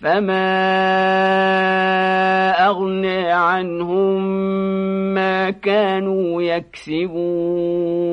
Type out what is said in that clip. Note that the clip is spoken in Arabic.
فما أغنى عنهم ما كانوا يكسبون